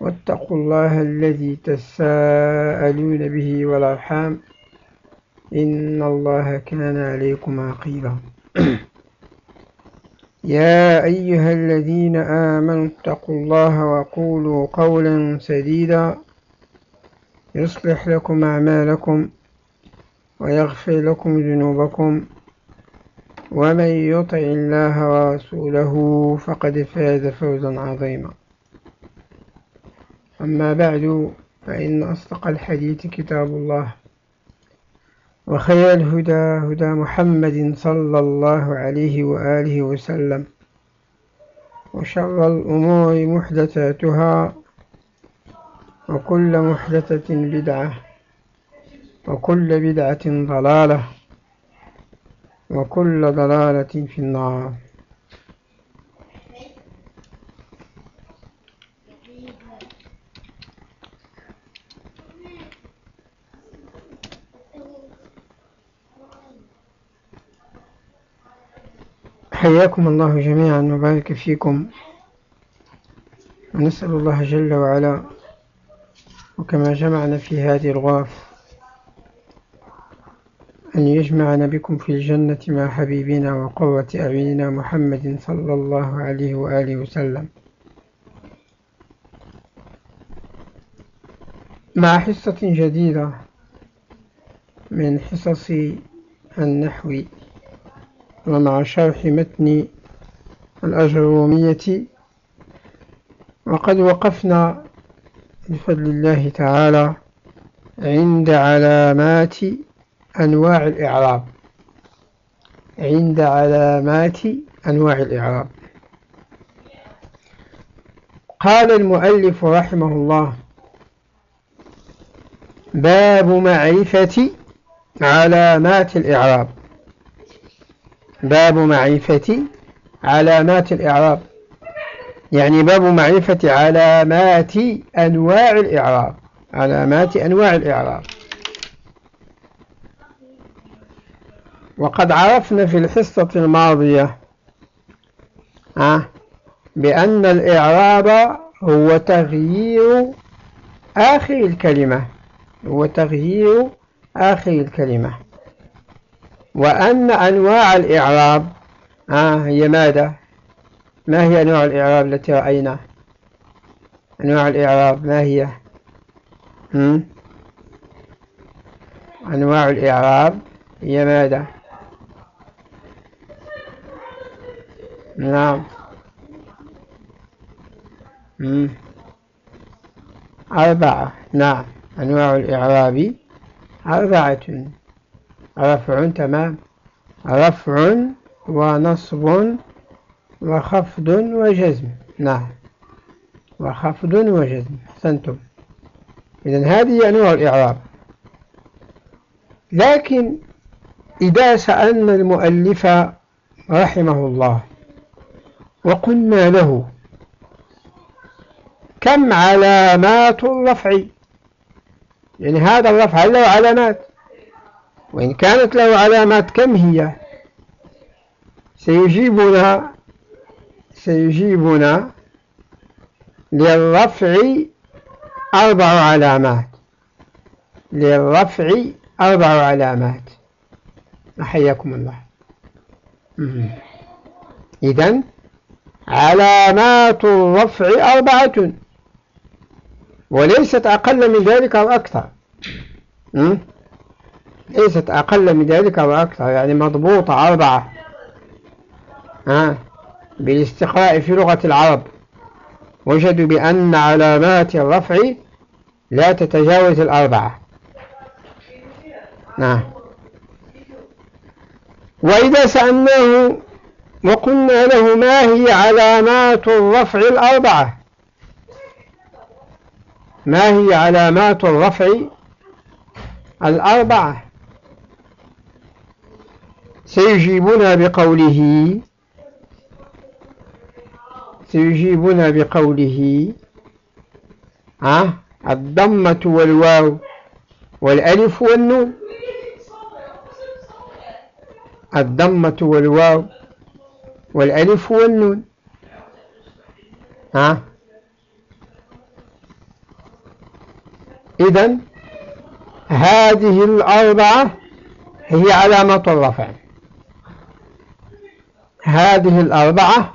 واتقوا الله الذي تساءلون به والأرحام. إن الله كان عليكم عقيبا يا أيها الذين آمنوا اتقوا الله وقولوا قولا سديدا. يصلح لكم أعمالكم ويغفر لكم ذنوبكم. ومن يطع الله ورسوله فقد فاز فوزا عظيما. أما بعد فإن أصدق الحديث كتاب الله وخير الهدى هدى محمد صلى الله عليه وآله وسلم وشر الأمور محدثاتها وكل محدثة بدعة وكل بدعة ضلالة وكل ضلالة في النار. حياكم الله جميعا وبارك فيكم. ونسأل الله جل وعلا وكما جمعنا في هذه الغرف أن يجمعنا بكم في الجنة مع حبيبنا وقوة أعيننا محمد صلى الله عليه وآله وسلم. مع حصة جديدة من حصص النحو ومع شرح متن الأجرومية. وقد وقفنا بفضل الله تعالى عند علامات أنواع الإعراب. عند علامات أنواع الإعراب. قال المؤلف رحمه الله باب معرفة علامات الإعراب. باب معرفة علامات الإعراب. يعني باب معرفة علامات أنواع الإعراب. علامات أنواع الإعراب. وقد عرفنا في الحصة الماضية بأن الإعراب هو تغيير آخر الكلمة. هو تغيير آخر الكلمة. وأن أنواع الإعراب آه هي ماذا؟ ما هي أنواع الإعراب التي رأينا؟ أنواع الإعراب ما هي؟ هم؟ أنواع الإعراب هي ماذا؟ نعم. هم. أربعة. نعم. أنواع الإعراب أربعة. رفع تمام. رفع ونصب وخفض وجزم. نعم. وخفض وجزم. أحسنتم. إذن هذه أنواع الإعراب. لكن إذا سألنا المؤلف رحمه الله وقلنا له كم علامات الرفع؟ يعني هذا الرفع له علامات. وإن كانت له علامات كم هي؟ سيجيبنا سيجيبنا للرفع أربع علامات. للرفع أربع علامات. حياكم الله. إذن علامات الرفع أربعة. وليست أقل من ذلك أو أكثر. ليست أقل من ذلك أو أكثر يعني مضبوطة أربعة. ها؟ بالاستقراء في لغة العرب. وجدوا بأن علامات الرفع لا تتجاوز الأربعة. نعم وإذا سألناه وقلنا له ما هي علامات الرفع الأربعة؟ ما هي علامات الرفع الأربعة؟ سيجيبنا بقوله سيجيبنا بقوله ها؟ الضمة والواو والألف والنون. الضمة والواو والألف والنون. ها؟ إذا هذه الأربعة هي علامة الرفع. هذه الأربعة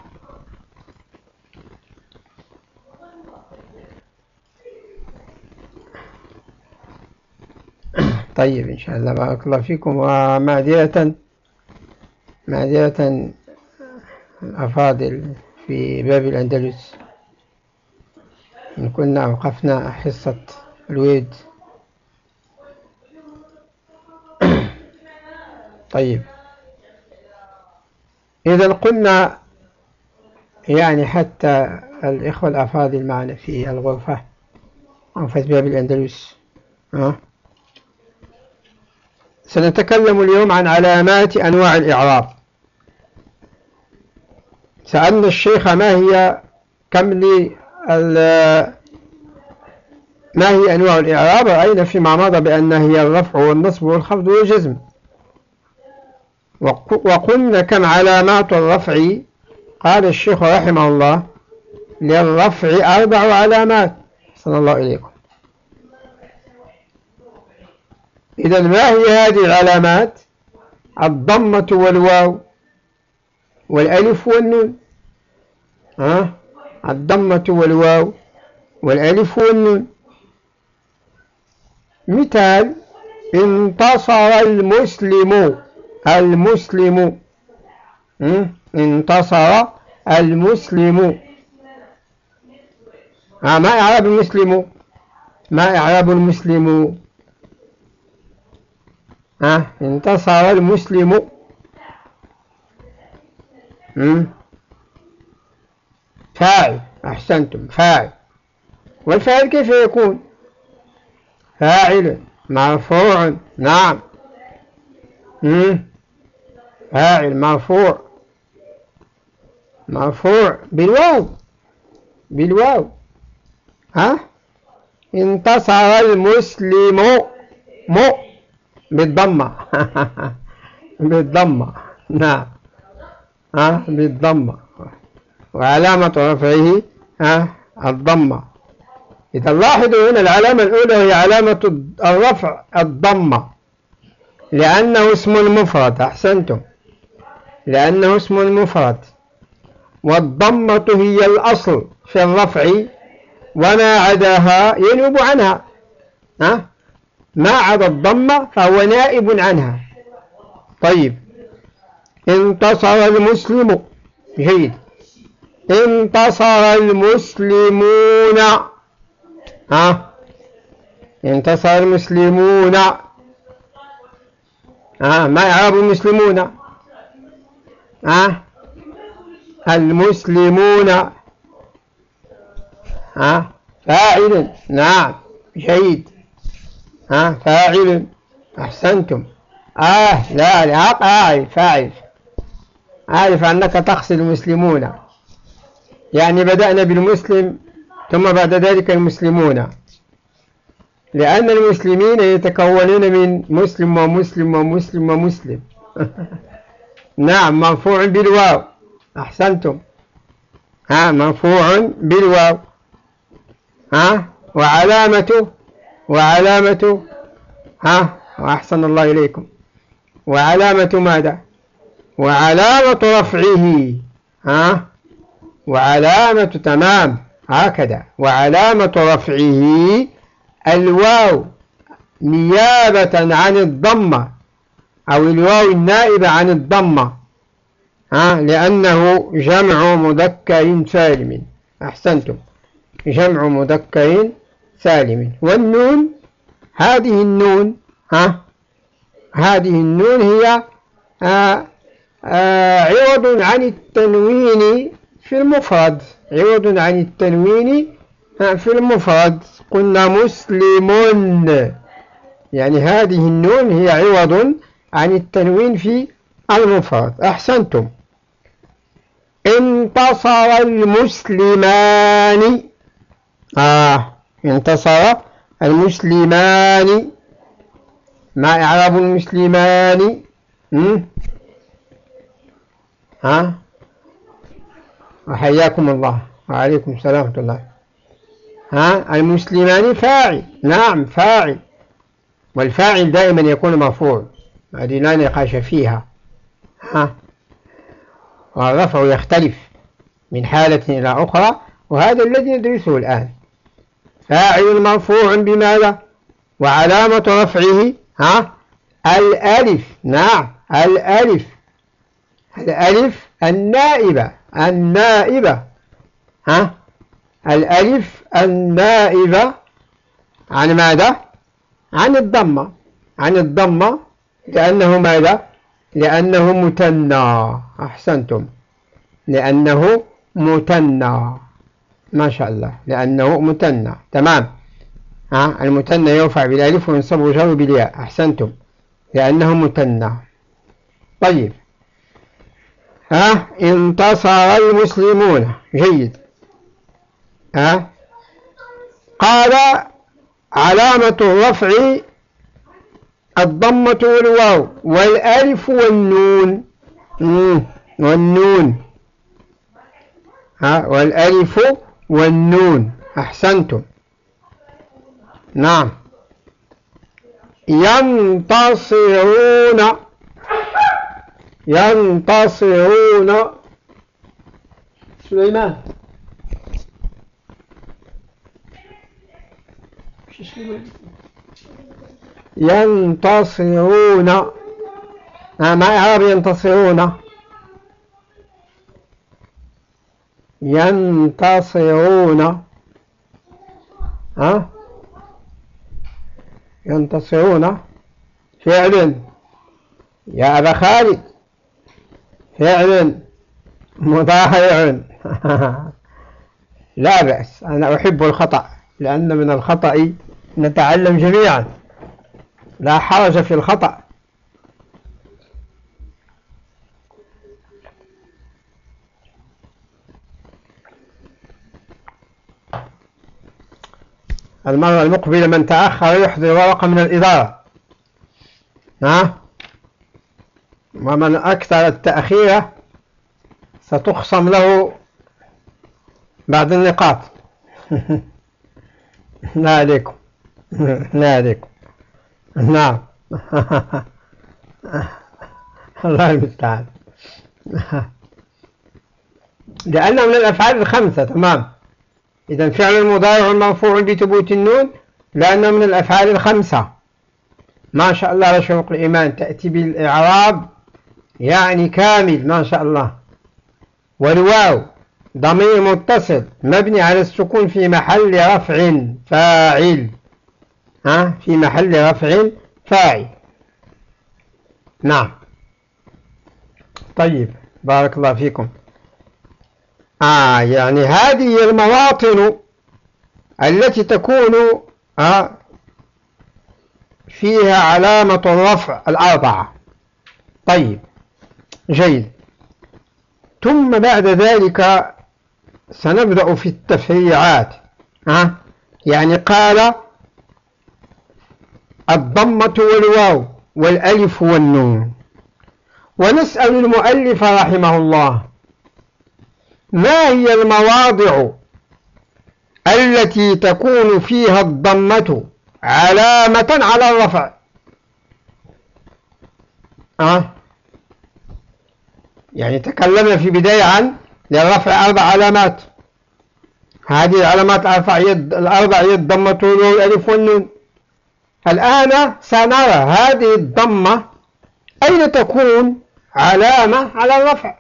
طيب إن شاء الله بارك الله فيكم. ومعذرة معذرة الأفاضل في باب الأندلس. إن كنا أوقفنا حصة الويد. طيب. إذا قلنا يعني حتى الإخوة الأفاضل معنا في الغرفة غرفة باب الأندلس؟ سنتكلم اليوم عن علامات أنواع الإعراب. سألنا الشيخ ما هي كم لي ما هي أنواع الإعراب؟ رأينا فيما مضى بأن هي الرفع والنصب والخفض والجزم. وقلنا كم علامات الرفع؟ قال الشيخ رحمه الله للرفع أربع علامات. صلى الله إليكم. إذا ما هي هذه العلامات؟ الضمة والواو والألف والنون. ها؟ الضمة والواو والألف والنون. مثال انتصر المسلم. المسلم انتصر المسلم. ما إعراب المسلم؟ ما إعراب المسلم؟ ها انتصر المسلم. فاعل أحسنتم فاعل. والفاعل كيف يكون؟ فاعل مرفوع نعم. فاعل مرفوع. مرفوع بالواو. بالواو. ها؟ انتصر المسلم. مو بالضمة. بالضمة. نعم. ها؟ بالضمة. وعلامة رفعه ها؟ الضمة. إذا لاحظوا هنا العلامة الأولى هي علامة الرفع الضمة. لأنه اسم مفرد أحسنتم. لأنه اسم مفرد والضمة هي الأصل في الرفع وما عداها ينوب عنها. ها؟ ما عدا الضمة فهو نائب عنها. طيب. انتصر المسلم. جيد. انتصر المسلمون. ها؟ انتصر المسلمون. ها؟ ما يعرب المسلمون. ها؟ المسلمون. ها؟ فاعل. نعم. جيد ها؟ فاعل. أحسنتم. آه لا لا أعرف فاعل. أعرف أنك تقصد المسلمون. يعني بدأنا بالمسلم ثم بعد ذلك المسلمون. لأن المسلمين يتكونون من مسلم ومسلم ومسلم ومسلم. نعم مرفوع بالواو. أحسنتم. ها مرفوع بالواو. ها وعلامته وعلامة ها وأحسن الله إليكم. وعلامة ماذا؟ وعلامة رفعه. ها وعلامة تمام. هكذا. وعلامة رفعه الواو. نيابة عن الضمة. أو الواو النائبة عن الضمة ها؟ لأنه جمع مذكر سالم. أحسنتم. جمع مذكر سالم. والنون هذه النون ها؟ هذه النون هي آه آه عوض عن التنوين في المفرد. عوض عن التنوين في المفرد. قلنا مسلم. يعني هذه النون هي عوض عن التنوين في المفرد. أحسنتم. انتصر المسلمان. آه انتصر المسلمان. ما إعراب المسلمان؟ ها؟ وحياكم الله. وعليكم السلام ورحمة الله. ها؟ المسلمان فاعل. نعم فاعل. والفاعل دائما يكون مرفوع. هذه لا نقاش فيها. ها؟ والرفع يختلف من حالة إلى أخرى وهذا الذي ندرسه الآن. فاعل مرفوع بماذا؟ وعلامة رفعه ها؟ الألف نعم الألف. الألف النائبة النائبة ها؟ الألف النائبة عن ماذا؟ عن الضمة. عن الضمة لأنه ماذا؟ لأنه متنى. أحسنتم. لأنه متنى. ما شاء الله. لأنه متنى. تمام. ها؟ المتنى يرفع بالالف وينصب وجر بالياء. أحسنتم. لأنه متنى. طيب. ها؟ انتصر المسلمون. جيد. ها؟ قال علامة الرفع الضمة والواو والألف والنون. والنون. ها والألف والنون. أحسنتم. نعم. ينتصرون. ينتصرون. سليمان؟ ينتصرون ما إعراب ينتصرون ينتصرون ها ينتصرون فعل. يا أبا خالد. فعل. مضارع. لا بأس أنا أحب الخطأ لأن من الخطأ نتعلم جميعا. لا حرج في الخطأ. المرة المقبلة من تأخر يحضر ورقة من الإدارة. ها؟ ومن أكثر التأخير ستخصم له بعد النقاط. لا عليكم. لا عليكم. نعم. الله المستعان. لأنه من الأفعال الخمسة تمام. إذا فعل المضارع المرفوع بثبوت النون لأنه من الأفعال الخمسة. ما شاء الله لشوق الإيمان تأتي بالإعراب يعني كامل ما شاء الله. والواو ضمير متصل مبني على السكون في محل رفع فاعل. ها في محل رفع فاعل. نعم. طيب بارك الله فيكم. آه يعني هذه المواطن التي تكون آه فيها علامة الرفع الأربعة. طيب جيد. ثم بعد ذلك سنبدأ في التفريعات ها يعني قال الضمة والواو والألف والنون. ونسأل المؤلف رحمه الله ما هي المواضع التي تكون فيها الضمة علامة على الرفع؟ أه؟ يعني تكلمنا في بداية عن للرفع أربع علامات. هذه العلامات الأربع يد الأربع يد ضمة والألف والنون. الآن سنرى هذه الضمة أين تكون؟ علامة على الرفع.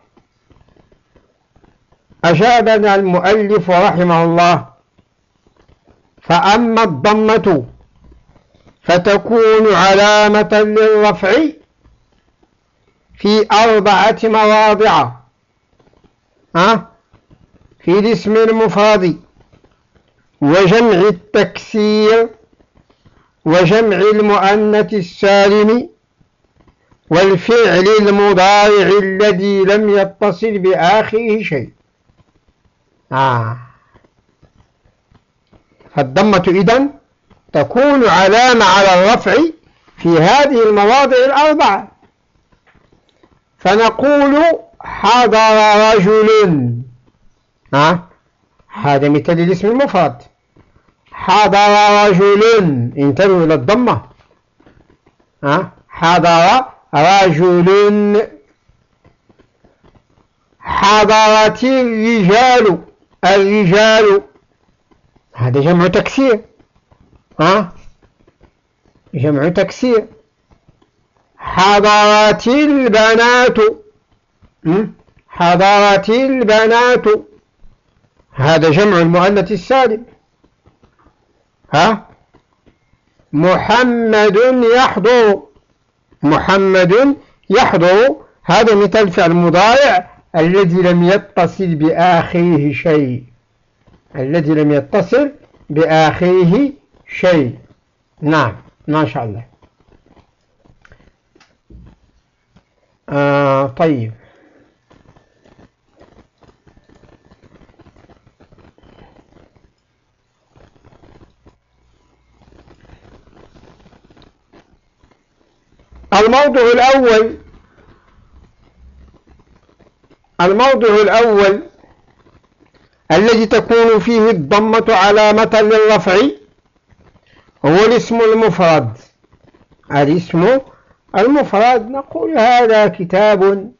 أجابنا المؤلف رحمه الله. فأما الضمة فتكون علامة للرفع في أربعة مواضع. ها؟ في الاسم المفرد. وجمع التكسير وجمع المؤنث السالم والفعل المضارع الذي لم يتصل بآخره شيء آه. فالضمة إذن تكون علامة على الرفع في هذه المواضع الأربعة فنقول حضر رجل آه. هذا مثل الاسم المفرد حضر رجل انتبهوا إلى الضمة. ها. حضر رجل حضرت الرجال الرجال. هذا جمع تكسير. ها؟ جمع تكسير. حضرت البنات. حضرت البنات. هذا جمع المؤنث السالم. ها؟ محمد يحضر محمد يحضر هذا مثال فعل مضارع الذي لم يتصل بآخره شيء. الذي لم يتصل بآخره شيء. نعم ما شاء الله. آه طيب. الموضوع الأول الموضوع الأول الذي تكون فيه الضمة علامة للرفع هو الاسم المفرد. الاسم المفرد نقول هذا كتاب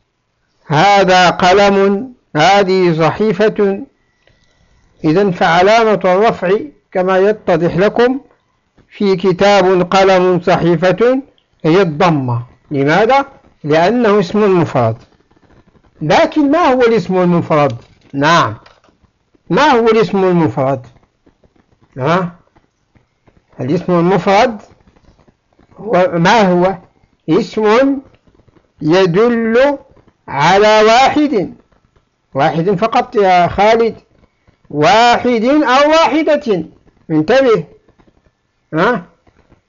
هذا قلم هذه صحيفة. إذا فعلامة الرفع كما يتضح لكم في كتاب قلم صحيفة هي الضمة لماذا؟ لأنه اسم مفرد لكن ما هو الاسم المفرد؟ نعم ما هو الاسم المفرد؟ ها؟ الاسم المفرد هو ما هو؟ اسم يدل على واحد واحد فقط يا خالد واحد أو واحدة انتبه ها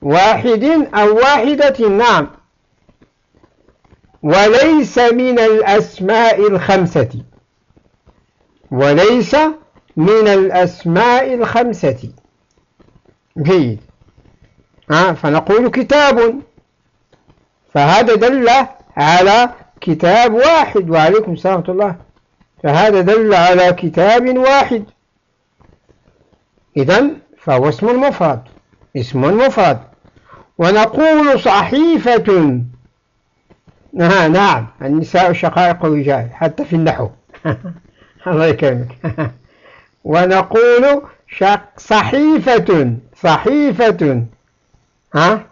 واحد أو واحدة نعم. وليس من الأسماء الخمسة. وليس من الأسماء الخمسة. جيد. آه فنقول كتاب. فهذا دل على كتاب واحد. وعليكم ورحمة الله. فهذا دل على كتاب واحد. إذن فهو اسم مفرد اسم مفرد ونقول صحيفة. آه نعم. النساء شقائق الرجال حتى في النحو الله يكرمك. ونقول صحيفة صحيفة. ها؟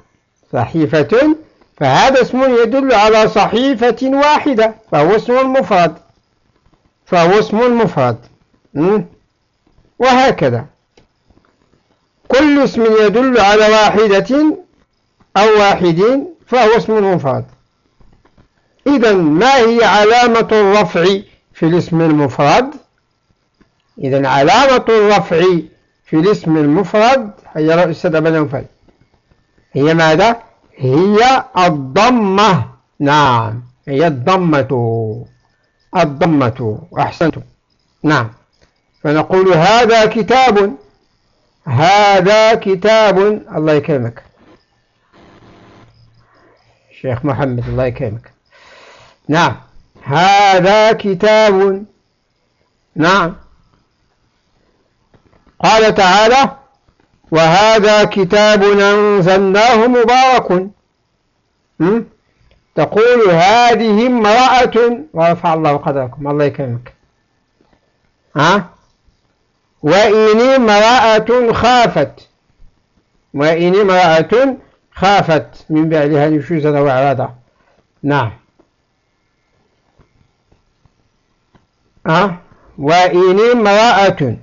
صحيفة. فهذا اسم يدل على صحيفة واحدة فهو اسم مفرد فهو اسم مفرد وهكذا. كل اسم يدل على واحدة. أو واحد فهو اسم مفرد إذا ما هي علامة الرفع في الاسم المفرد؟ إذا علامة الرفع في الاسم المفرد هي رأسة بن نوفل هي ماذا؟ هي الضمة. نعم هي الضمة. الضمة أحسنتم. نعم. فنقول هذا كتاب. هذا كتاب. الله يكرمك. شيخ محمد الله يكرمك. نعم. هذا كتاب. نعم. قال تعالى وهذا كتاب أنزلناه مبارك. تقول هذه امرأة. ورفع الله قدركم الله يكرمك. ها؟ وإن امرأة خافت. وإن امرأة خافت من بعدها نشوزا وعرادا نعم. أه؟ وإن امرأة.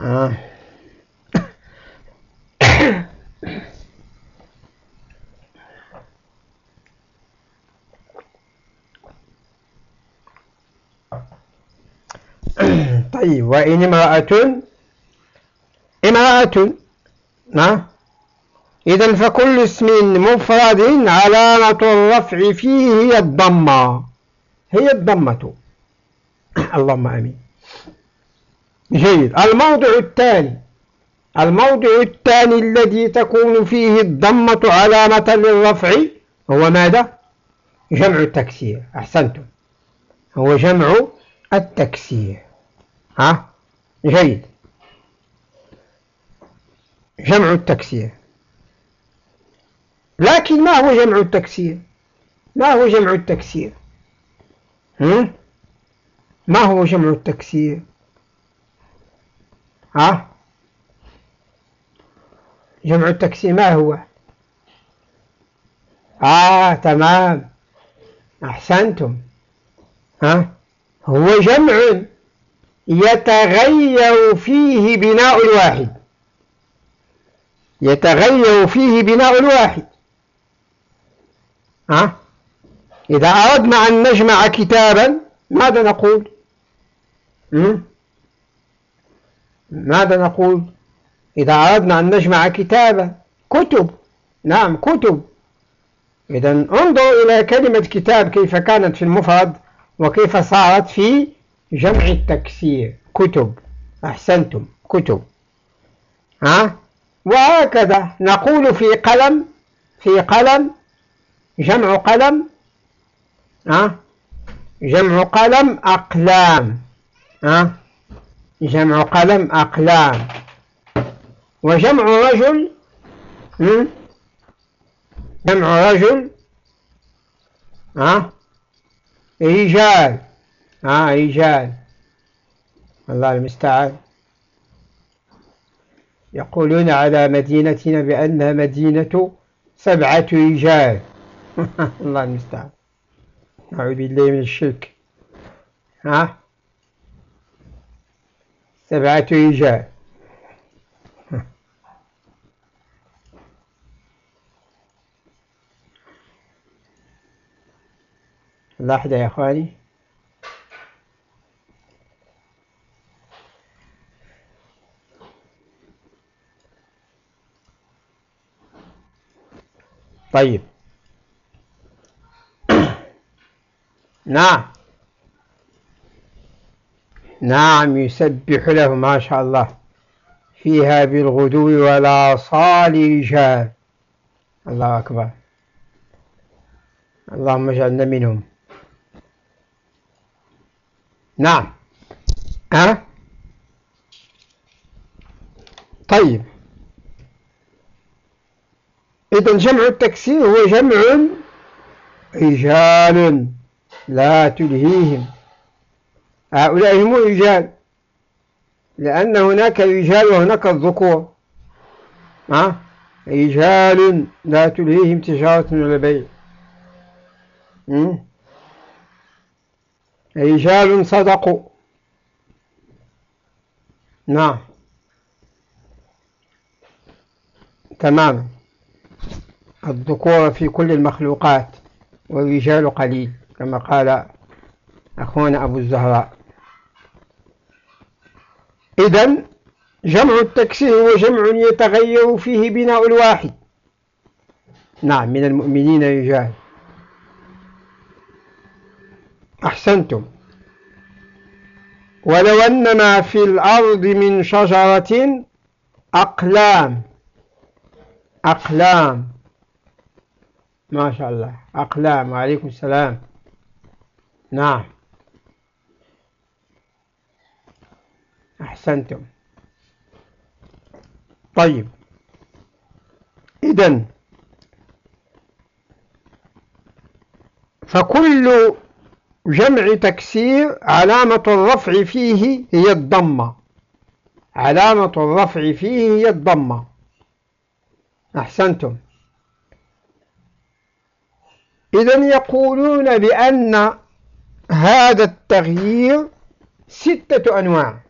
آه. طيب وإن امرأة. امرأة نعم. إذا فكل اسم مفرد علامة الرفع فيه هي الضمة. هي الضمة. اللهم أمين. جيد. الموضع الثاني. الموضع الثاني الذي تكون فيه الضمة علامة للرفع هو ماذا؟ جمع التكسير. أحسنتم. هو جمع التكسير. ها؟ جيد. جمع التكسير. لكن ما هو جمع التكسير؟ ما هو جمع التكسير؟ ما هو جمع التكسير؟ ها؟ جمع التكسير ما هو؟ آه تمام. أحسنتم. ها؟ هو جمع يتغير فيه بناء الواحد يتغير فيه بناء الواحد. ها؟ إذا أردنا أن نجمع كتابا ماذا نقول؟ ماذا نقول؟ إذا أردنا أن نجمع كتابا كتب. نعم كتب. إذا انظر إلى كلمة كتاب كيف كانت في المفرد وكيف صارت في جمع التكسير. كتب. أحسنتم. كتب. ها؟ وهكذا نقول في قلم في قلم جمع قلم ها؟ جمع قلم أقلام ها؟ جمع قلم أقلام. وجمع رجل جمع رجل ها؟ رجال ها؟ رجال. الله المستعان. يقولون على مدينتنا بأنها مدينة سبعة رجال. الله المستعان. أعوذ بالله من الشرك. ها؟ سبعة رجال. لحظة يا أخواني. طيب. نعم. نعم يسبح له ما شاء الله. فيها بالغدو والآصال رجال. الله أكبر. اللهم اجعلنا منهم. نعم. ها؟ طيب. إذا جمع التكسير هو جمع رجال لا تلهيهم. هؤلاء هم رجال لأن هناك رجال وهناك الذكور. ها؟ رجال لا تلهيهم تجارة ولا بيع. رجال صدقوا. نعم. تمام. الذكور في كل المخلوقات والرجال قليل كما قال أخونا أبو الزهراء. إذن جمع التكسير هو جمع يتغير فيه بناء الواحد. نعم من المؤمنين رجال. أحسنتم. ولو أن ما في الأرض من شجرة أقلام أقلام. ما شاء الله. أقلام. وعليكم السلام. نعم. أحسنتم. طيب. إذن فكل جمع تكسير علامة الرفع فيه هي الضمة. علامة الرفع فيه هي الضمة. أحسنتم. إذا يقولون بأن هذا التغيير ستة أنواع.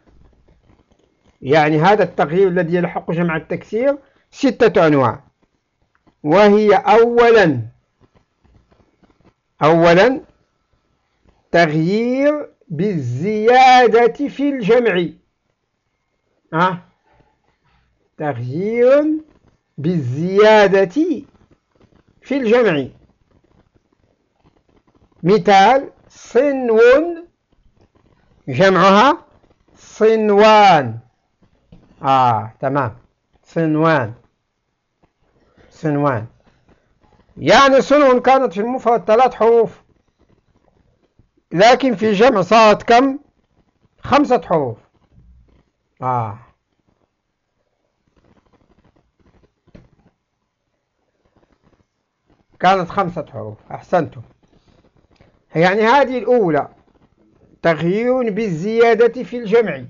يعني هذا التغيير الذي يلحق جمع التكسير ستة أنواع. وهي أولا أولا تغيير بالزيادة في الجمع. أه؟ تغيير بالزيادة في الجمع. مثال صنو جمعها صنوان. آه تمام. صنوان. صنوان. يعني صنو كانت في المفرد ثلاث حروف. لكن في جمع صارت كم؟ خمسة حروف. آه. كانت خمسة حروف. أحسنتم. يعني هذه الأولى تغيير بالزيادة في الجمع.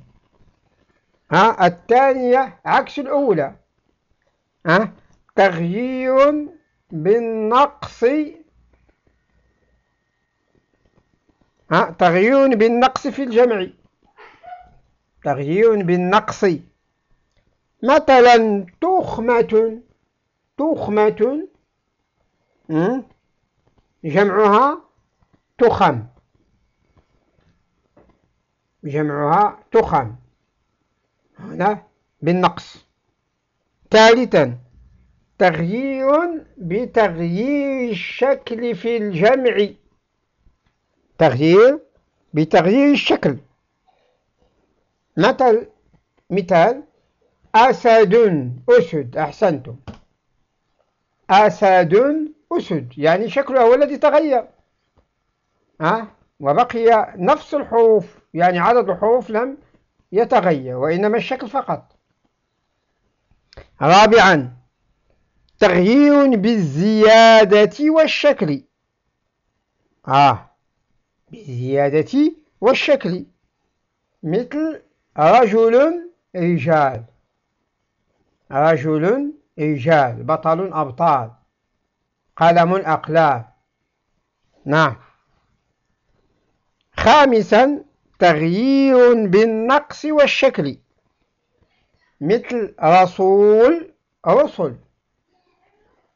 ها الثانية عكس الأولى. ها تغيير بالنقص. ها تغيير بالنقص في الجمع. تغيير بالنقص. مثلا تخمة تخمة جمعها تخم. جمعها تخم. هنا بالنقص. ثالثا تغيير بتغيير الشكل في الجمع. تغيير بتغيير الشكل. مثل مثال أسد أسد. أحسنتم. أسد أسد. يعني شكله هو الذي تغير. ها؟ وبقي نفس الحروف يعني عدد الحروف لم يتغير وإنما الشكل فقط. رابعا تغيير بالزيادة والشكل. آه بالزيادة والشكل. مثل رجل رجال. رجل رجال بطل أبطال. قلم أقلام. نعم. خامسا تغيير بالنقص والشكل. مثل رسول رسل.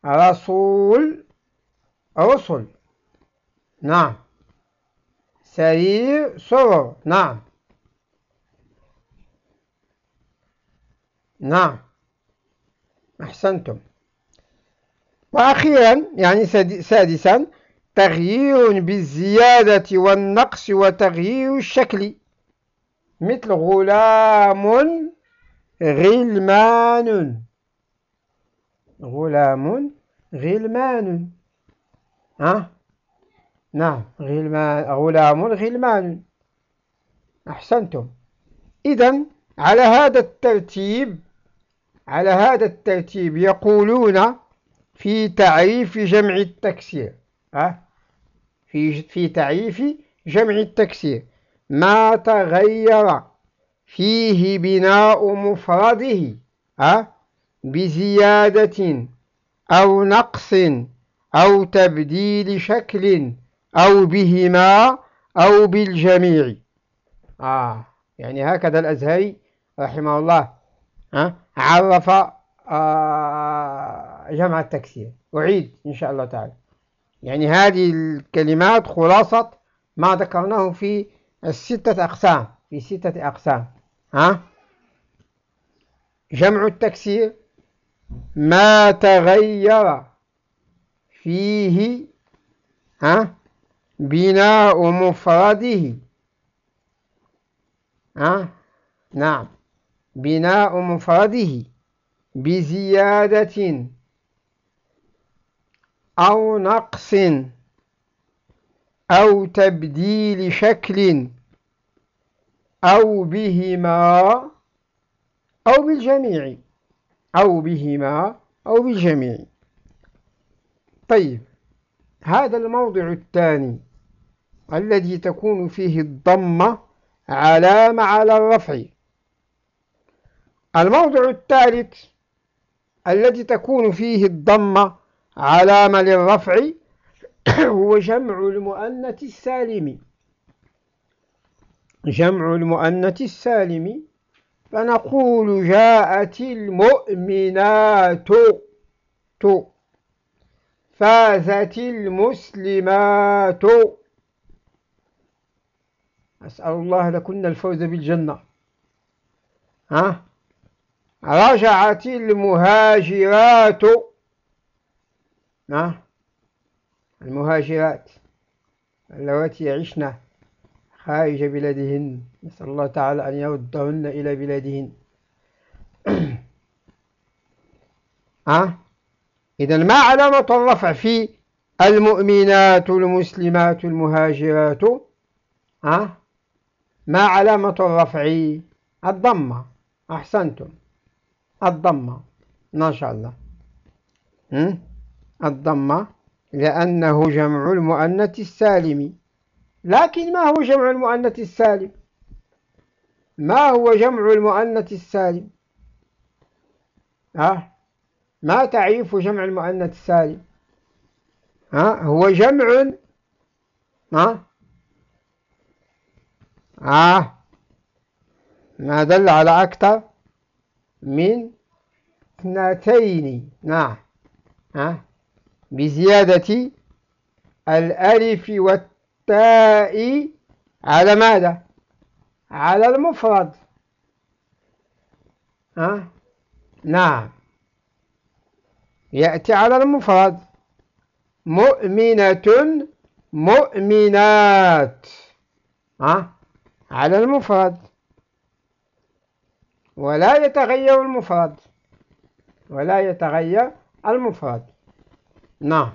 رسول رسل. نعم. سرير سرر. نعم. نعم. أحسنتم. وأخيرا يعني سادسا تغيير بالزيادة والنقص وتغيير الشكل. مثل غلام غلمان. غلام غلمان. ها؟ نعم غلمان غلام غلمان. أحسنتم. إذا على هذا الترتيب على هذا الترتيب يقولون في تعريف جمع التكسير. ها؟ في في تعريف جمع التكسير. ما تغير فيه بناء مفرده ها؟ بزيادة أو نقص أو تبديل شكل أو بهما أو بالجميع. آه يعني هكذا الأزهري رحمه الله عرف آه جمع التكسير. أعيد إن شاء الله تعالى. يعني هذه الكلمات خلاصة ما ذكرناه في الستة أقسام في ستة أقسام ها؟ جمع التكسير ما تغير فيه ها؟ بناء مفرده ها؟ نعم بناء مفرده بزيادة أو نقص أو تبديل شكل أو بهما أو بالجميع أو بهما أو بالجميع. طيب هذا الموضع الثاني الذي تكون فيه الضمة علامة على الرفع. الموضع الثالث الذي تكون فيه الضمة علامة للرفع هو جمع المؤنث السالم. جمع المؤنث السالم. فنقول جاءت المؤمنات. فازت المسلمات. أسأل الله لكن الفوز بالجنة. ها؟ رجعت المهاجرات. ها المهاجرات اللواتي يعشن خارج بلادهن. نسأل الله تعالى أن يردهن إلى بلادهن. ها؟ إذا ما علامة الرفع في المؤمنات المسلمات المهاجرات؟ ها؟ ما علامة الرفع؟ الضمة. أحسنتم. الضمة. ما شاء الله. الضمة لأنه جمع المؤنث السالم. لكن ما هو جمع المؤنث السالم؟ ما هو جمع المؤنث السالم؟ ها؟ ما تعريف جمع المؤنث السالم؟ ها؟ هو جمع ها؟ ها ما دل على أكثر من اثنتين. نعم. ها؟ بزيادة الألف والتاء على ماذا؟ على المفرد. ها؟ نعم. يأتي على المفرد. مؤمنة مؤمنات. ها؟ على المفرد. ولا يتغير المفرد. ولا يتغير المفرد. نعم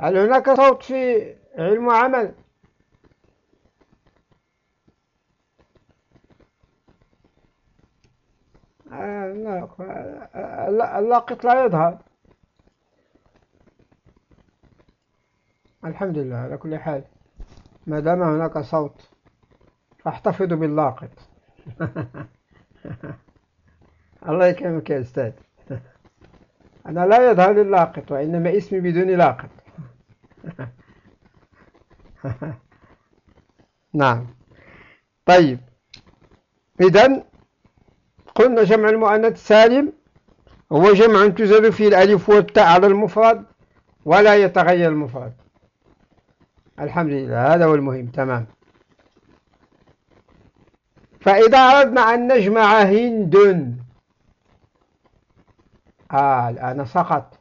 هل هناك صوت في علم وعمل اللاقط لا يظهر الحمد لله على كل حال. ما دام هناك صوت فاحتفظ باللاقط الله يكرمك يا أستاذ. أنا لا يظهر اللاقط وإنما اسمي بدون لاقط نعم. طيب. إذن قلنا جمع المؤنث السالم هو جمع تزاد فيه الألف والتاء على المفرد ولا يتغير المفرد. الحمد لله هذا هو المهم تمام. فإذا أردنا أن نجمع هند. آه الآن سقط.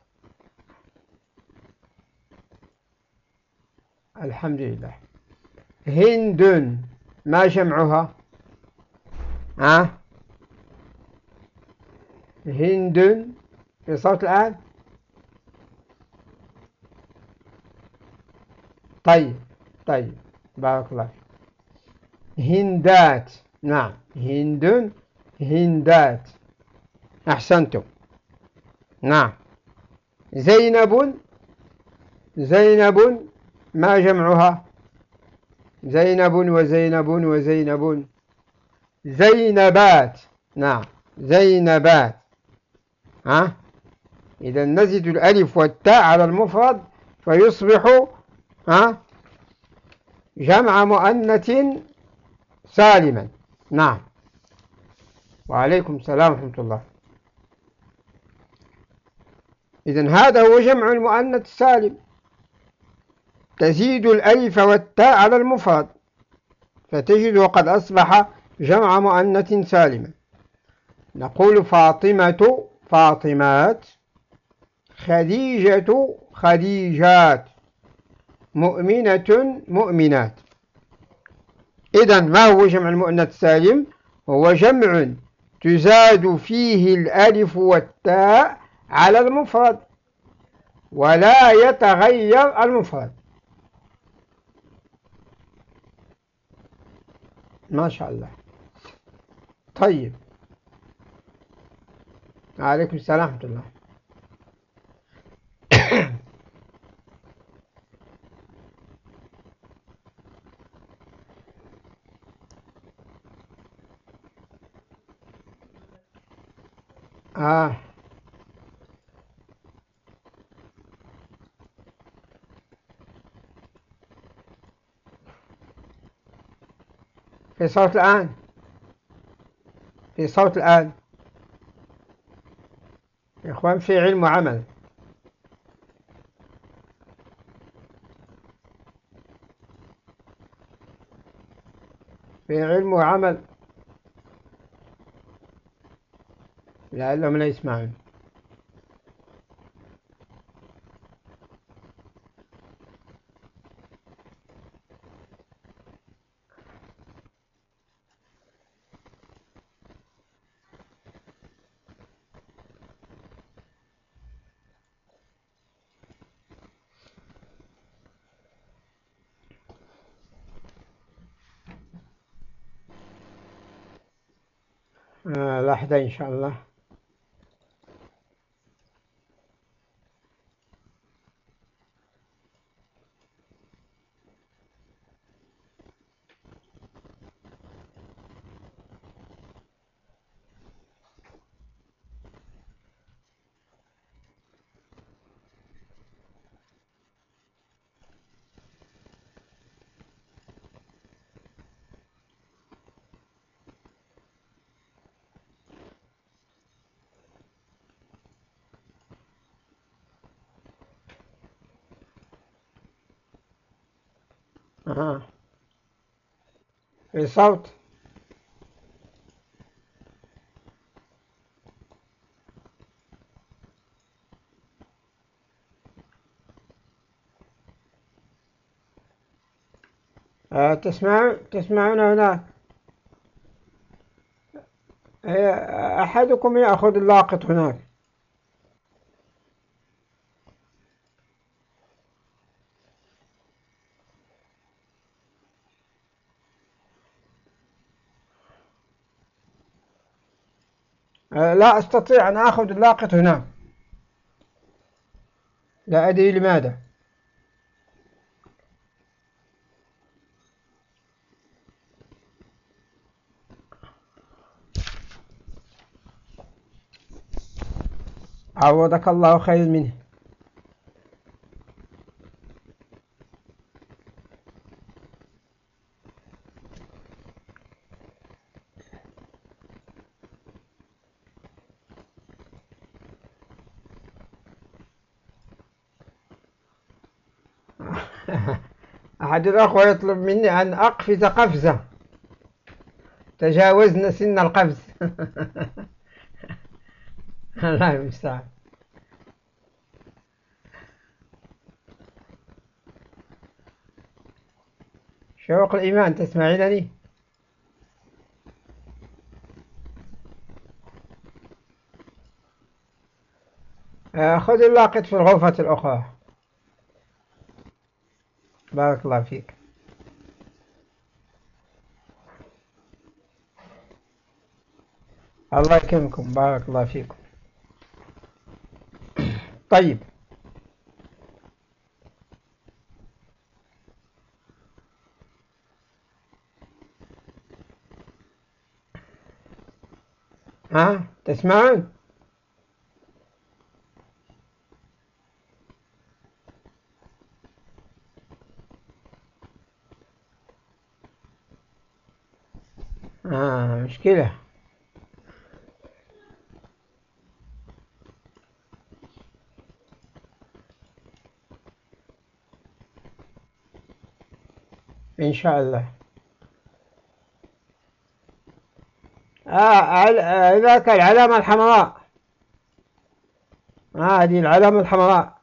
الحمد لله. هند ما جمعها؟ آه؟ هند. في صوت الآن؟ طيب طيب. بارك الله هندات. نعم. هند هندات. أحسنتم. نعم. زينب زينب ما جمعها؟ زينب وزينب وزينب زينبات. نعم. زينبات. ها؟ إذا نزد الألف والتاء على المفرد فيصبح ها؟ جمع مؤنث سالما. نعم. وعليكم السلام ورحمة الله. إذا هذا هو جمع المؤنث السالم. تزيد الألف والتاء على المفرد. فتجد قد أصبح جمع مؤنث سالما. نقول فاطمة فاطمات خديجة خديجات. مؤمنة مؤمنات. إذا ما هو جمع المؤنث السالم؟ هو جمع تزاد فيه الألف والتاء على المفرد ولا يتغير المفرد. ما شاء الله. طيب. عليكم السلام ورحمة الله. آه في صوت الآن. في صوت الآن. يا إخوان في علم وعمل. في علم وعمل. لعلهم لا يسمعون آه لحظة إن شاء الله. آه. في صوت آه تسمع تسمعون هنا؟ آه، أحدكم يأخذ اللاقط هناك. لا أستطيع أن أخذ اللاقط هنا. لا أدري لماذا. عوضك الله خير منه. أحد الأخوة يطلب مني أن أقفز قفزة. تجاوزنا سن القفز. الله المستعان. شوق الإيمان تسمعينني؟ خذ اللاقط في الغرفة الأخرى. بارك الله فيك. الله يكرمكم بارك الله فيكم. طيب. ها تسمعون آه مشكلة إن شاء الله. آه ذاك العلامة الحمراء. آه هذه العلامة الحمراء.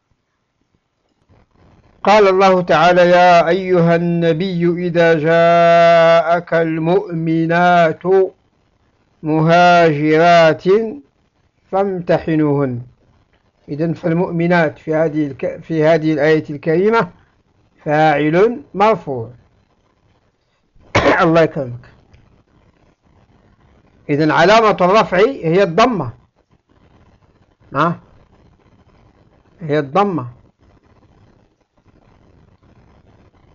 قال الله تعالى يا أيها النبي إذا جاءك المؤمنات مهاجرات فامتحنوهن. إذن فالمؤمنات في هذه في هذه الآية الكريمة فاعل مرفوع. الله يكرمك. إذن علامة الرفع هي الضمة. ها؟ هي الضمة.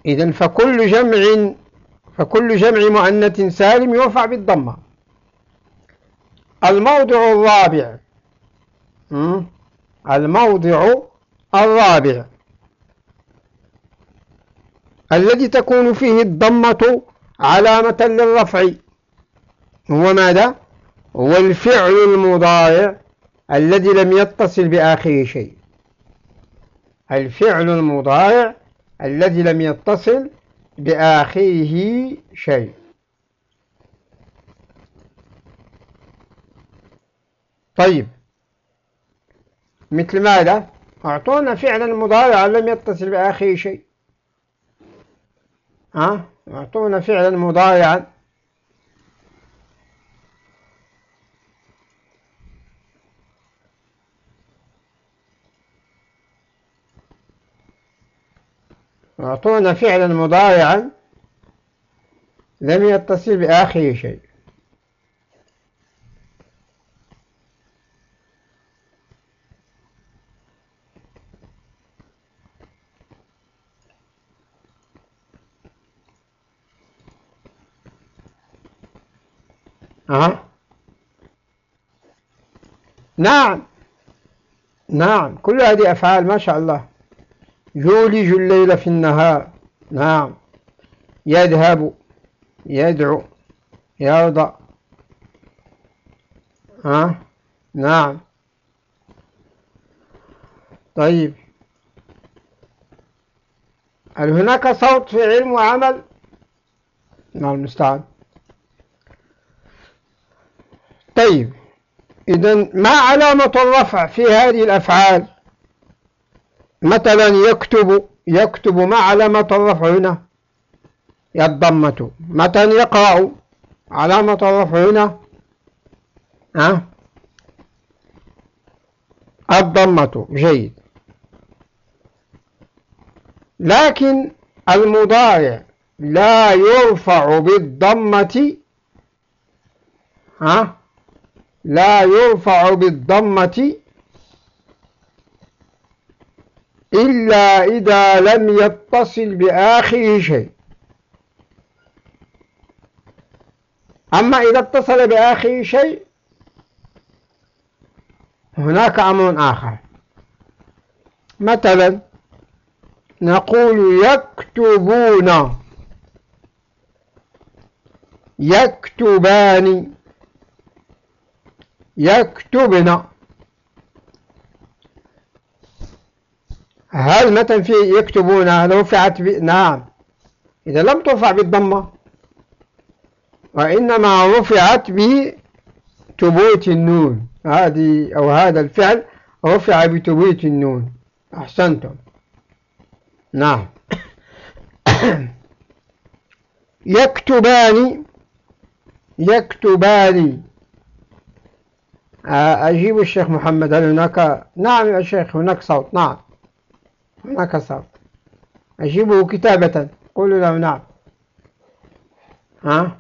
إذا فكل جمع فكل جمع مؤنث سالم يرفع بالضمة. الموضع الرابع. الموضع الرابع. الذي تكون فيه الضمة علامة للرفع. هو ماذا؟ هو الفعل المضارع الذي لم يتصل بآخره شيء. الفعل المضارع الذي لم يتصل بآخره شيء. طيب. مثل ماذا؟ أعطونا فعلا مضارعا لم يتصل بآخره شيء. ها؟ أعطونا فعلا مضارعا أعطونا فعلا مضارعا لم يتصل بآخره شيء. أه؟ نعم. نعم. كل هذه أفعال ما شاء الله. يولج الليل في النهار. نعم. يذهب. يدعو. يرضى. ها. أه؟ نعم. طيب. هل هناك صوت في علم وعمل؟ نعم المستعان طيب إذا ما علامة الرفع في هذه الأفعال؟ مثلا يكتب يكتب ما علامة الرفع هنا؟ الضمة. مثلا يقرأ علامة الرفع هنا؟ ها؟ الضمة. جيد. لكن المضارع لا يرفع بالضمة. ها؟ لا يرفع بالضمة إلا إذا لم يتصل بآخره شيء. أما إذا اتصل بآخره شيء هناك أمر آخر. مثلا نقول يكتبون يكتبان يكتبن هل متى في يكتبون؟ رفعت ب... نعم. إذا لم ترفع بالضمة. وإنما رفعت بتبوت النون. هذه أو هذا الفعل رفع بتبوت النون. أحسنتم. نعم. يكتبان. يكتبان. أجيب الشيخ محمد هل هناك؟ نعم يا شيخ هناك صوت نعم. هناك صوت. أجيبه كتابة. قولوا له نعم. ها؟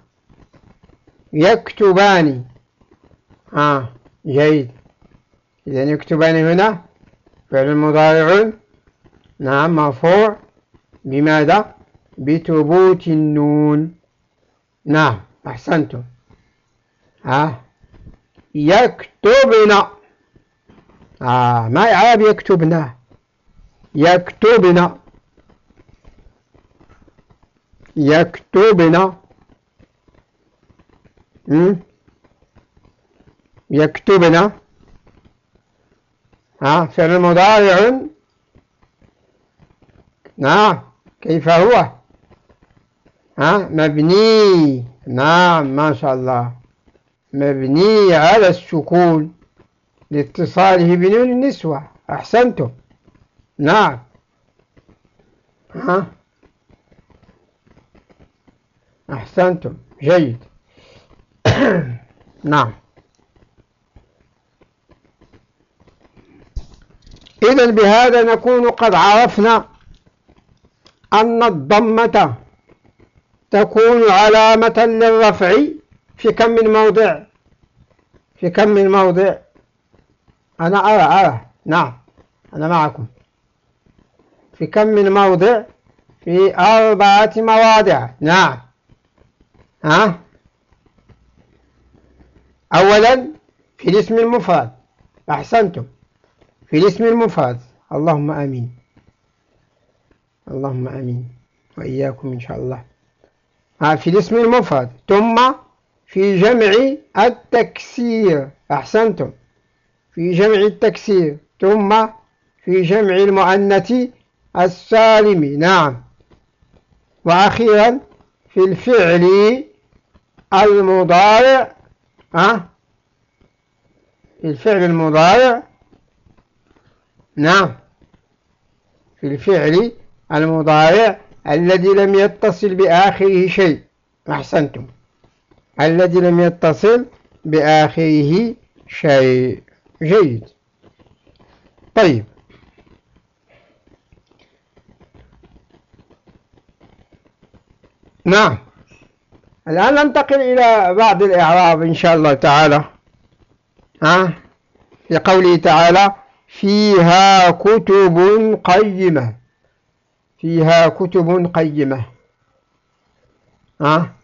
يكتبان ها جيد. إذا يكتبان هنا. فعل مضارع. نعم مرفوع. بماذا؟ بثبوت النون. نعم أحسنتم. ها؟ يكتبن آه ما يعاب يكتبن يكتبن يكتبن يكتبن ها فعل مضارع. نعم كيف هو؟ ها مبني. نعم ما شاء الله. مبني على السكون لاتصاله بنون النسوة. أحسنتم. نعم. ها؟ أحسنتم. جيد. نعم. إذا بهذا نكون قد عرفنا أن الضمة تكون علامة للرفع في كم من موضع؟ في كم من موضع؟ أنا أرى أرى. نعم أنا معكم. في كم من موضع؟ في أربعة مواضع. نعم. ها؟ أولا في الاسم المفرد. أحسنتم. في الاسم المفرد. اللهم آمين. اللهم آمين. وإياكم إن شاء الله. في الاسم المفرد. ثم في جمع التكسير. أحسنتم. في جمع التكسير. ثم في جمع المؤنث السالم. نعم. وأخيرا في الفعل المضارع ها؟ في الفعل المضارع. نعم. في الفعل المضارع الذي لم يتصل بآخره شيء. أحسنتم. الذي لم يتصل بآخره شيء جيد. طيب. نعم. الآن ننتقل إلى بعض الإعراب إن شاء الله تعالى. ها؟ في قوله تعالى فيها كتب قيمة. فيها كتب قيمة. ها؟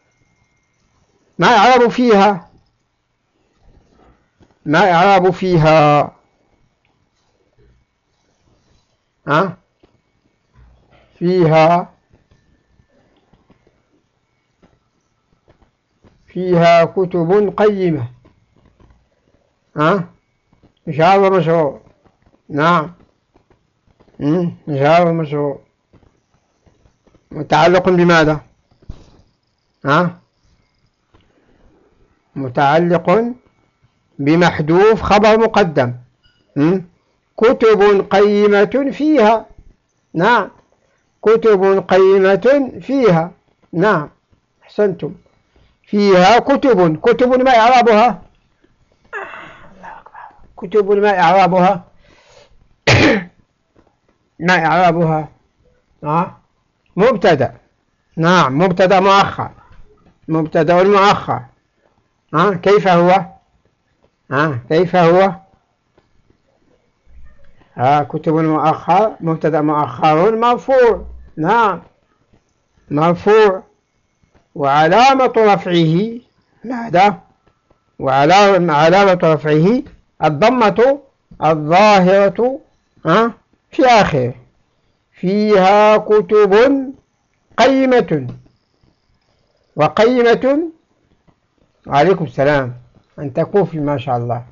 ما إعراب فيها؟ ما إعراب فيها؟ ها؟ فيها؟ فيها كتب قيمة. ها؟ إشارة مشروع. نعم. إشارة مشروع. متعلق بماذا؟ ها؟ متعلق بمحذوف خبر مقدم. كتب قيمة فيها. نعم. كتب قيمة فيها. نعم. أحسنتم. فيها كتب. كتب ما إعرابها؟ كتب ما إعرابها؟ ما إعرابها؟ آه. مبتدأ. نعم. مبتدأ مؤخر. مبتدأ مؤخر. ها كيف هو؟ ها كيف هو؟ ها كتب مؤخر مبتدأ مؤخر مرفوع. نعم. مرفوع. وعلامة رفعه. ماذا؟ وعلامة رفعه. الضمة الظاهرة. ها في آخره. فيها كتب قيمة. وقيمة وعليكم السلام. أنت كوفي ما شاء الله.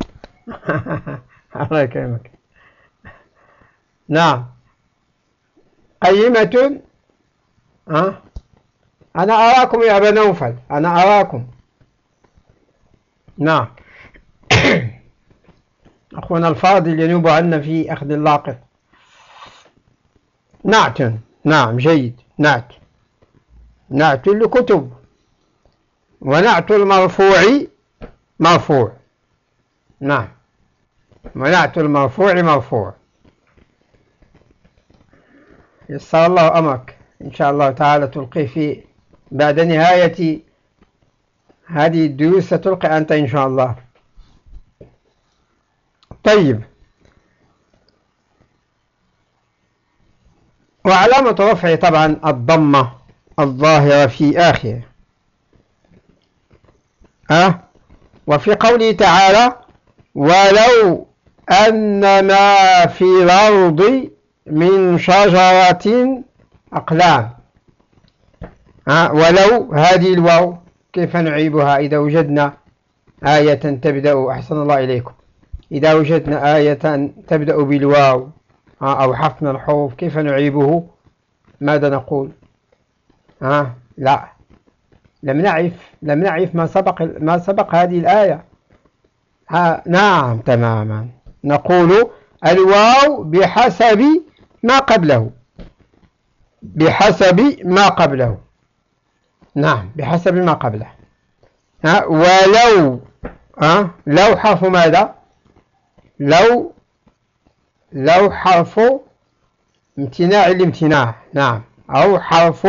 الله يكرمك. نعم. قيمة. أه؟ أنا أراكم يا أبا نوفل. أنا أراكم. نعم. أخونا الفاضل ينوب عنا في أخذ اللاقط نعت. نعم جيد. نعت. نعت لكتب ونعت المرفوع مرفوع. نعم. ونعت المرفوع مرفوع. يسر الله أمرك. إن شاء الله تعالى تلقي في بعد نهاية هذه الدروس ستلقي أنت إن شاء الله. طيب. وعلامة رفعه طبعا الضمة الظاهرة في آخره. أه؟ وفي قوله تعالى ولو أن ما في الأرض من شجرة أقلام. أه؟ ولو هذه الواو كيف نعيبها؟ إذا وجدنا آية تبدأ أحسن الله إليكم. إذا وجدنا آية تبدأ بالواو أو حفنا الحروف كيف نعيبه؟ ماذا نقول؟ ها؟ لا. لم نعرف لم نعرف ما سبق ما سبق هذه الآية. ها نعم تماما. نقول الواو بحسب ما قبله. بحسب ما قبله. نعم بحسب ما قبله. ها ولو ها لو حرف ماذا؟ لو لو حرف امتناع الامتناع نعم أو حرف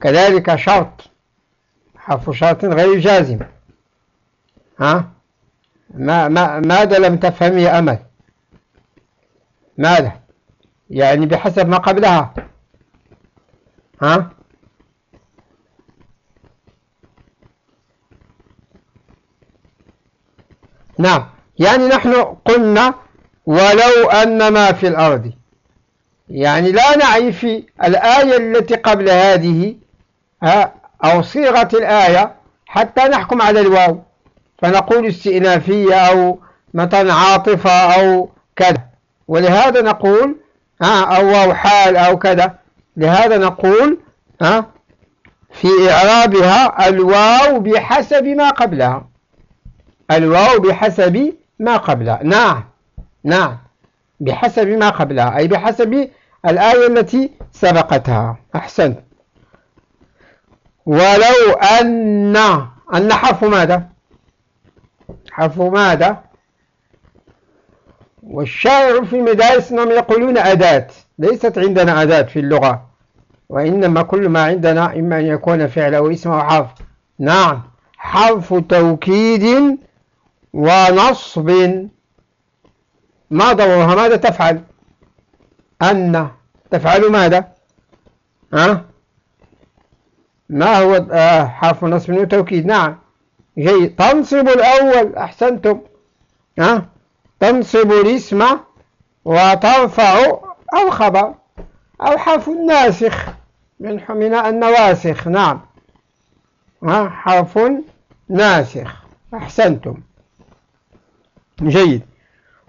كذلك شرط. حرف شرط غير جازم. ها؟ ما ما ماذا لم تفهم يا أمل؟ ماذا؟ يعني بحسب ما قبلها. ها؟ نعم. يعني نحن قلنا ولو أن ما في الأرض. يعني لا نعي في الآية التي قبل هذه أو صيغة الآية حتى نحكم على الواو. فنقول استئنافية أو مثلا عاطفة أو كذا. ولهذا نقول أو واو حال أو كذا. لهذا نقول في إعرابها الواو بحسب ما قبلها. الواو بحسب ما قبلها. نعم نعم. بحسب ما قبلها. أي بحسب الآية التي سبقتها. أحسنت. ولو أن أن حرف ماذا؟ حرف ماذا؟ والشاعر في المدارس أنهم يقولون أداة. ليست عندنا أداة في اللغة وإنما كل ما عندنا إما أن يكون فعل أو اسم أو حرف. نعم حرف توكيد ونصب. ما دورها ماذا تفعل؟ أن. تفعل ماذا؟ ها؟ ما هو آه حرف نصب وتوكيد نعم. جيد. تنصب الأول أحسنتم. ها؟ تنصب الاسم وترفع الخبر أو حرف ناسخ من من النواسخ. نعم. ها؟ حرف ناسخ. أحسنتم. جيد.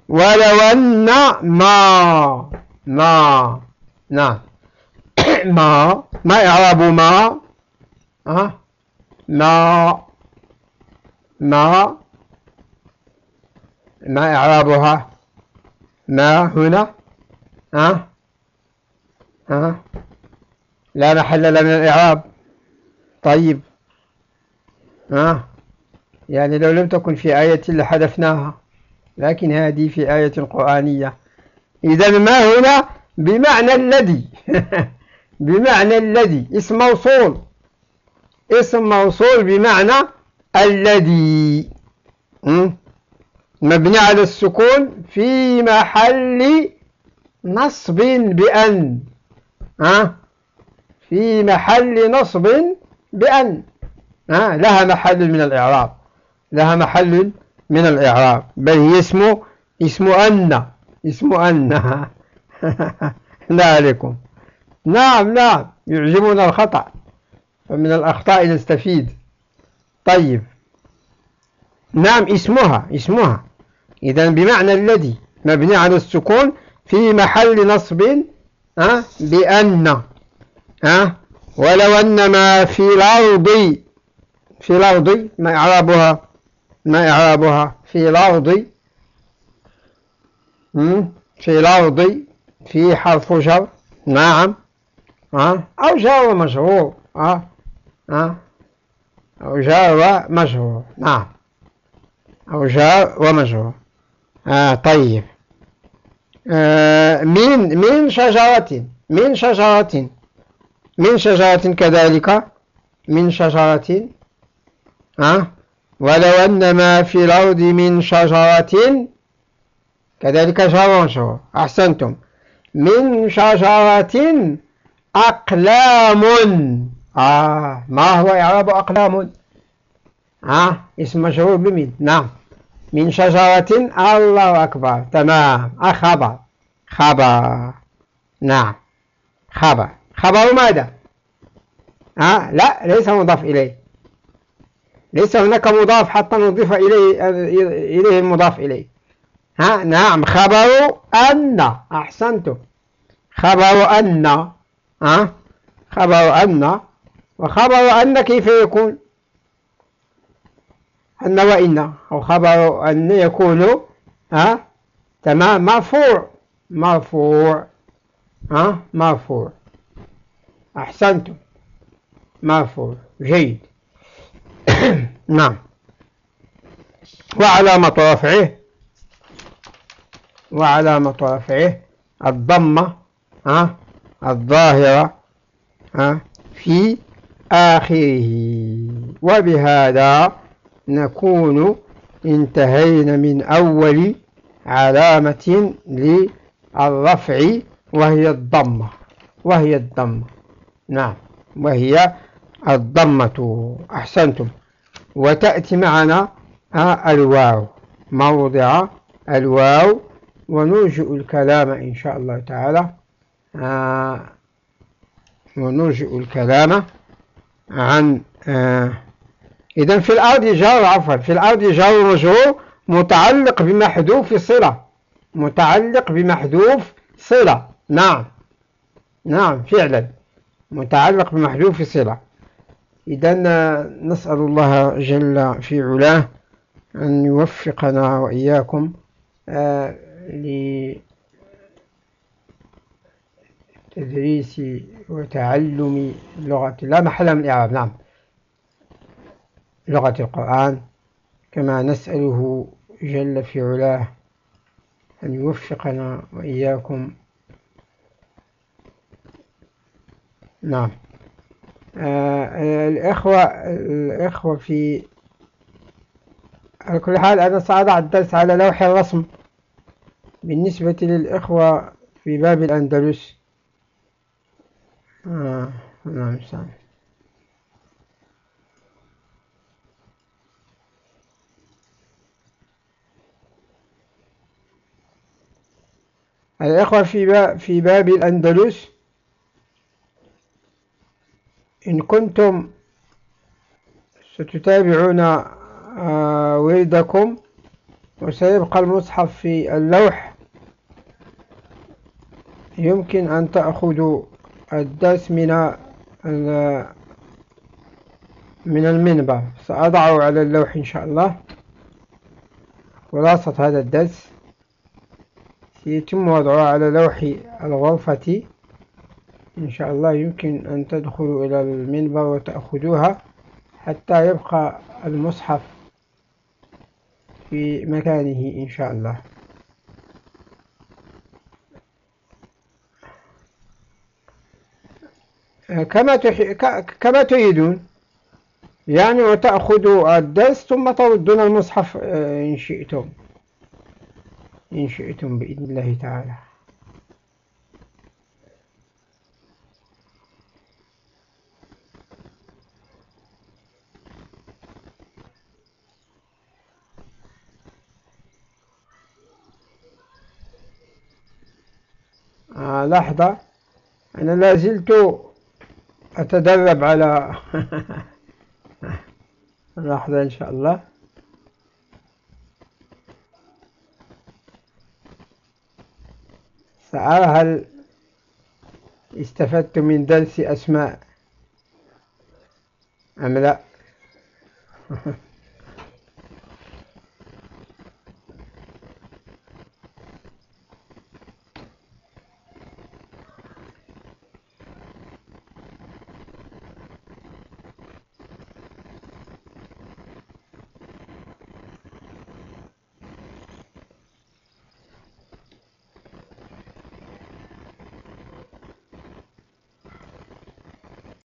ولو أن ما ما نعم. ما ما إعراب ما أه؟ ما ما ما إعرابها. ما هنا. أه؟ أه؟ لا محل لها من الإعراب. طيب. أه؟ يعني لو لم تكن في آية لحذفناها. لكن هذه في آية قرآنية. إذا ما هنا؟ بمعنى الذي. بمعنى الذي. اسم موصول. اسم موصول بمعنى الذي. مبني على السكون في محل نصب بأن. ها؟ في محل نصب بأن. ها؟ لها محل من الإعراب. لها محل من الإعراب. بل هي اسم اسم أن. اسم أن. ذلكم نعم نعم. يعجبنا الخطأ. فمن الأخطاء نستفيد طيب. نعم اسمها اسمها. إذا بمعنى الذي مبني على السكون في محل نصب ها بأن ها ولو أن ما في الأرض في الأرض ما إعرابها ما إعرابها في الأرض في الأرض في حرف جر نعم ها أو جار ومجرور ها ها أو جار ومجرور نعم. أو جار ومجرور آه طيب. آه من من شجرة من شجرة من شجرة كذلك؟ من شجرة. ها ولو أن ما في الأرض من شجرة. كذلك ومجرور أحسنتم. من شجرة أقلام. آه ما هو إعراب أقلام؟ آه اسم مشهور بمن نعم. من شجرة؟ الله أكبر. تمام. أخبر خبر. نعم. خبر. خبر ماذا؟ آه لا ليس مضاف إليه. ليس هناك مضاف حتى نضيف إليه إليه المضاف إليه. ها نعم. خبر أن. أحسنتم. خبر أن. ها خبر أن. وخبر أن كيف يكون؟ أن وإن. أو خبر أن يكون ها؟ تمام. مرفوع. مرفوع. ها؟ مرفوع. أحسنتم. مرفوع. جيد. نعم. وعلامة رفعه وعلامة رفعه الضمة ها؟ الظاهرة ها؟ في آخره. وبهذا نكون انتهينا من أول علامة الرفع وهي الضمة. وهي الضمة. نعم. وهي الضمة. أحسنتم. وتأتي معنا الواو. موضع الواو. ونرجئ الكلام إن شاء الله تعالى. آه، ونرجئ الكلام. عن آه، إذا في الأرض جار عفوا في الأرض جار مجرور متعلق بمحذوف صلة متعلق بمحذوف صلة. نعم نعم فعلا متعلق بمحذوف صلة. إذا نسأل الله جل في علاه أن يوفقنا وإياكم آه، لتدريس وتعلم لغة لا محل من الإعراب نعم. لغة القرآن كما نسأله جل في علاه أن يوفقنا وإياكم. نعم. آه الإخوة الإخوة في على كل حال أنا سأضع الدرس على لوح الرسم. بالنسبة للإخوة في باب الأندلس آه سامح الإخوة في باب, في باب الأندلس. إن كنتم ستتابعون آه، وردكم وسيبقى المصحف في اللوح يمكن أن تأخذوا الدرس من من المنبر. سأضعه على اللوح إن شاء الله. خلاصة هذا الدرس سيتم وضعه على لوح الغرفة. إن شاء الله يمكن أن تدخلوا إلى المنبر وتأخذوها حتى يبقى المصحف في مكانه إن شاء الله. كما كما تريدون. يعني وتأخذوا الدرس ثم تردون المصحف آه، إن شئتم. إن شئتم بإذن الله تعالى. آه لحظة. أنا لا زلت أتدرب على لحظة إن شاء الله. سأرى هل استفدت من درس أسماء أم لا؟